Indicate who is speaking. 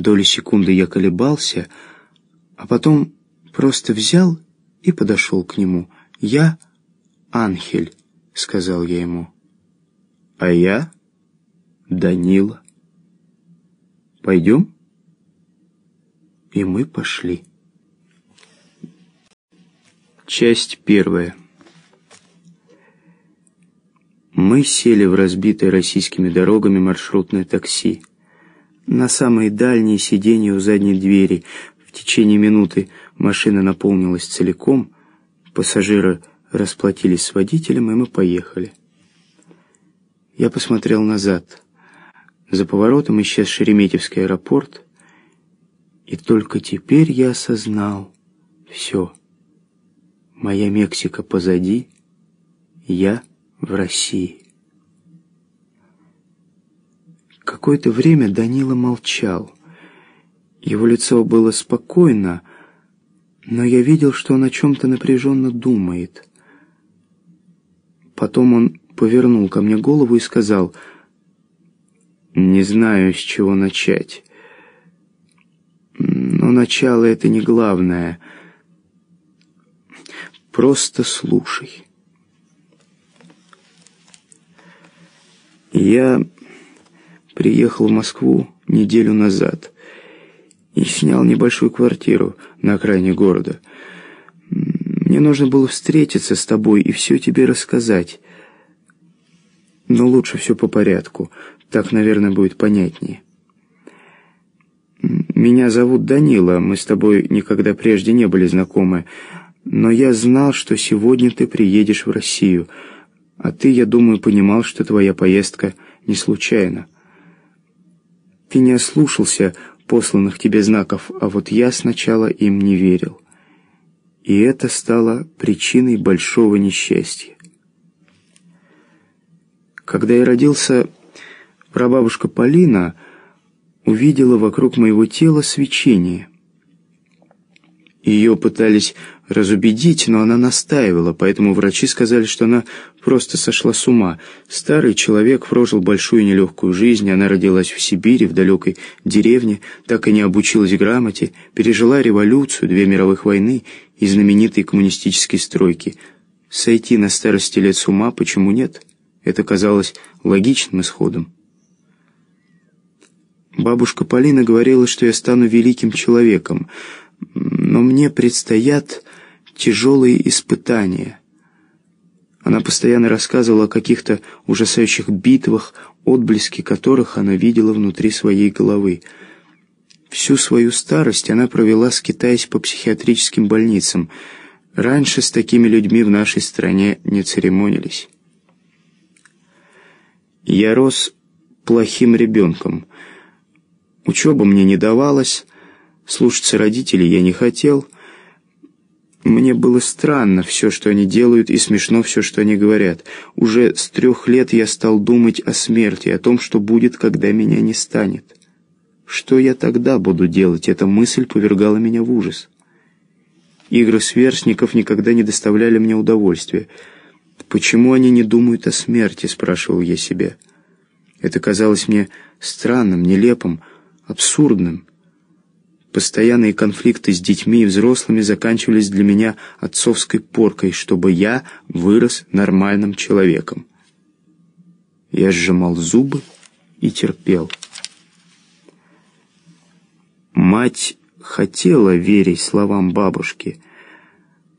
Speaker 1: Доли секунды я колебался, а потом просто взял и подошел к нему. «Я Анхель», — сказал я ему. «А я Данила. Пойдем?» И мы пошли. Часть первая. Мы сели в разбитое российскими дорогами маршрутное такси. На самые дальние сиденья у задней двери. В течение минуты машина наполнилась целиком, пассажиры расплатились с водителем, и мы поехали. Я посмотрел назад. За поворотом исчез Шереметьевский аэропорт, и только теперь я осознал все. Моя Мексика позади, я в России. Какое-то время Данила молчал. Его лицо было спокойно, но я видел, что он о чем-то напряженно думает. Потом он повернул ко мне голову и сказал, «Не знаю, с чего начать. Но начало — это не главное. Просто слушай». Я приехал в Москву неделю назад и снял небольшую квартиру на окраине города. Мне нужно было встретиться с тобой и все тебе рассказать. Но лучше все по порядку. Так, наверное, будет понятнее. Меня зовут Данила, мы с тобой никогда прежде не были знакомы, но я знал, что сегодня ты приедешь в Россию — а ты, я думаю, понимал, что твоя поездка не случайна. Ты не ослушался посланных тебе знаков, а вот я сначала им не верил. И это стало причиной большого несчастья. Когда я родился, прабабушка Полина увидела вокруг моего тела свечение. Ее пытались разубедить, но она настаивала, поэтому врачи сказали, что она просто сошла с ума. Старый человек прожил большую нелегкую жизнь, она родилась в Сибири, в далекой деревне, так и не обучилась грамоте, пережила революцию, две мировых войны и знаменитые коммунистические стройки. Сойти на старости лет с ума, почему нет? Это казалось логичным исходом. Бабушка Полина говорила, что я стану великим человеком, но мне предстоят тяжелые испытания. Она постоянно рассказывала о каких-то ужасающих битвах, отблески которых она видела внутри своей головы. Всю свою старость она провела, скитаясь по психиатрическим больницам. Раньше с такими людьми в нашей стране не церемонились. Я рос плохим ребенком. Учеба мне не давалась, слушаться родителей я не хотел — мне было странно все, что они делают, и смешно все, что они говорят. Уже с трех лет я стал думать о смерти, о том, что будет, когда меня не станет. Что я тогда буду делать? Эта мысль повергала меня в ужас. Игры сверстников никогда не доставляли мне удовольствия. «Почему они не думают о смерти?» – спрашивал я себя. Это казалось мне странным, нелепым, абсурдным. Постоянные конфликты с детьми и взрослыми заканчивались для меня отцовской поркой, чтобы я вырос нормальным человеком. Я сжимал зубы и терпел. Мать хотела верить словам бабушки —